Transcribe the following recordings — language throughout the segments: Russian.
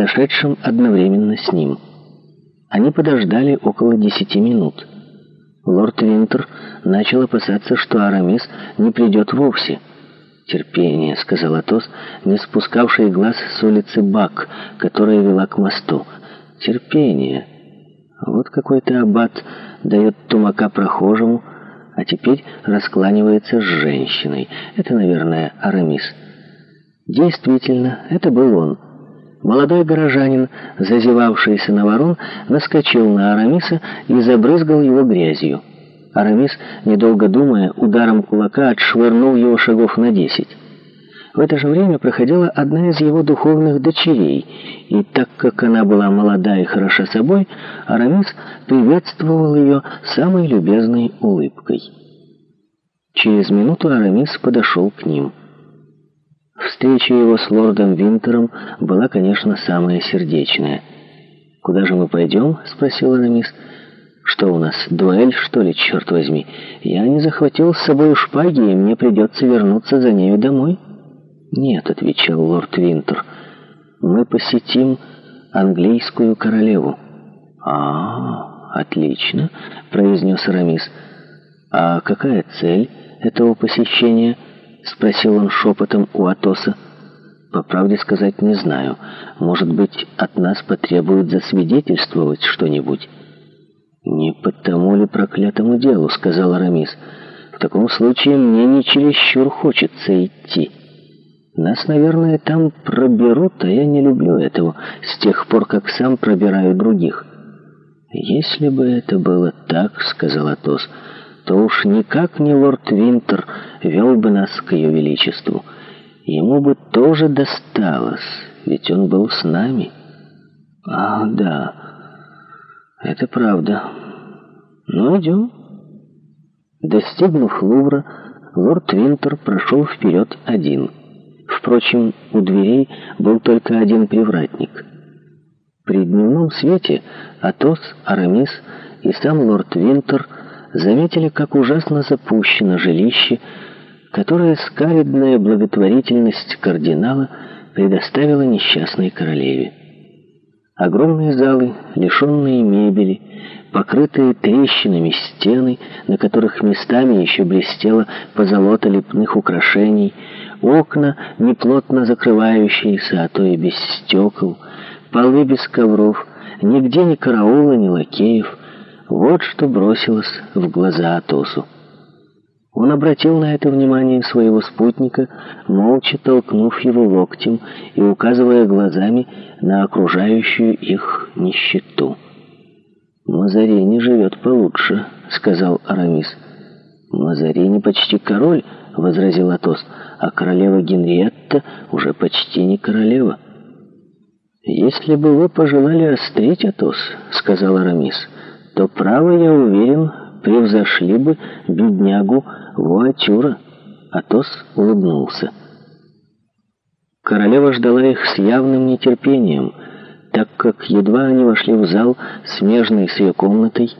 подошедшим одновременно с ним. Они подождали около десяти минут. Лорд Винтер начал опасаться, что Арамис не придет вовсе. «Терпение», — сказал Атос, не спускавший глаз с улицы Бак, которая вела к мосту. «Терпение. Вот какой-то аббат дает тумака прохожему, а теперь раскланивается с женщиной. Это, наверное, Арамис». Действительно, это был он — Молодой горожанин, зазевавшийся на ворон, наскочил на Арамиса и забрызгал его грязью. Арамис, недолго думая, ударом кулака отшвырнул его шагов на десять. В это же время проходила одна из его духовных дочерей, и так как она была молода и хороша собой, Арамис приветствовал ее самой любезной улыбкой. Через минуту Арамис подошел к ним. Встреча его с лордом Винтером была, конечно, самая сердечная. «Куда же мы пойдем?» — спросила она мисс. «Что у нас, дуэль, что ли, черт возьми? Я не захватил с собой шпаги, и мне придется вернуться за нею домой». «Нет», — отвечал лорд Винтер, — «мы посетим английскую королеву». «А, отлично», — произнес Арамис. «А какая цель этого посещения?» Спросил он шепотом у Атоса. По правде сказать не знаю. Может быть, от нас потребуют засвидетельствовать что-нибудь? Не по тому ли проклятому делу, сказал Арамис. В таком случае мне не чересчур хочется идти. Нас, наверное, там проберут, а я не люблю этого, с тех пор, как сам пробираю других. Если бы это было так, сказал Атос, — то уж никак не лорд Винтер вел бы нас к ее величеству. Ему бы тоже досталось, ведь он был с нами. А, да, это правда. Ну, идем. Достигнув Лувра, лорд Винтер прошел вперед один. Впрочем, у дверей был только один привратник. При дневном свете Атос, Арамис и сам лорд Винтер – заметили, как ужасно запущено жилище, которое скаридная благотворительность кардинала предоставила несчастной королеве. Огромные залы, лишенные мебели, покрытые трещинами стены, на которых местами еще блестело позолота лепных украшений, окна, неплотно закрывающиеся, а то и без стекол, полы без ковров, нигде ни караула, ни лакеев, вот что бросилось в глаза Атосу. Он обратил на это внимание своего спутника, молча толкнув его локтем и указывая глазами на окружающую их нищету. «Мазарини живет получше», — сказал Арамис. «Мазарини почти король», — возразил Атос, «а королева Генриетта уже почти не королева». «Если бы вы пожелали острить, Атос», — сказал Арамис, — то право, я уверен, превзошли бы беднягу Вуатюра. Атос улыбнулся. Королева ждала их с явным нетерпением, так как едва они вошли в зал, смежный с ее комнатой,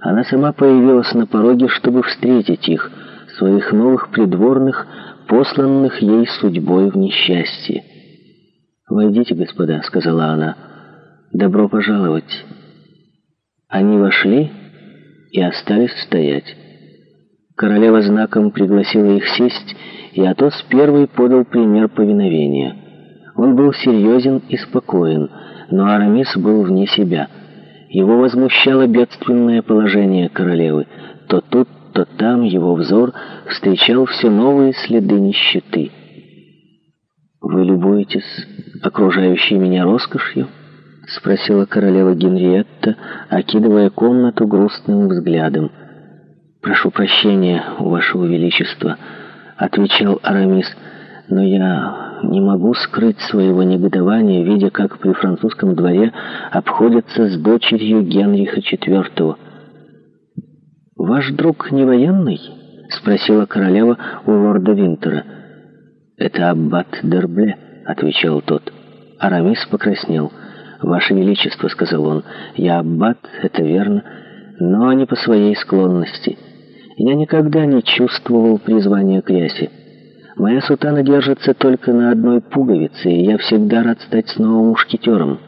она сама появилась на пороге, чтобы встретить их, своих новых придворных, посланных ей судьбой в несчастье. «Войдите, господа», — сказала она. «Добро пожаловать». Они вошли и остались стоять. Королева знаком пригласила их сесть, и Атос первый подал пример повиновения. Он был серьезен и спокоен, но Арамис был вне себя. Его возмущало бедственное положение королевы. То тут, то там его взор встречал все новые следы нищеты. «Вы любуетесь окружающей меня роскошью?» — спросила королева Генриетта, окидывая комнату грустным взглядом. «Прошу прощения, у Вашего Величества», — отвечал Арамис, — «но я не могу скрыть своего негодования, видя, как при французском дворе обходятся с дочерью Генриха IV». «Ваш друг не военный?» — спросила королева у лорда Винтера. «Это аббат Дербле», — отвечал тот. Арамис покраснел. «Арамис» «Ваше Величество», — сказал он, — «я аббат, это верно, но не по своей склонности. Я никогда не чувствовал призвания к рясе. Моя сутана держится только на одной пуговице, и я всегда рад стать снова мушкетером».